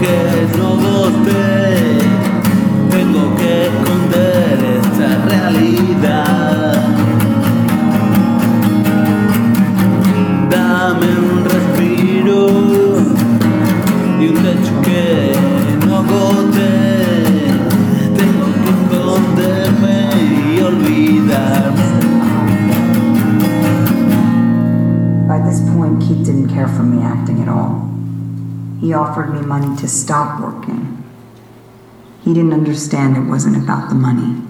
que tengo que esconder esta realidad. Dame un respiro y un techo que no tengo que esconderme y olvidarme. By this point, Keith didn't care for me acting at all. He offered me money to stop working. He didn't understand it wasn't about the money.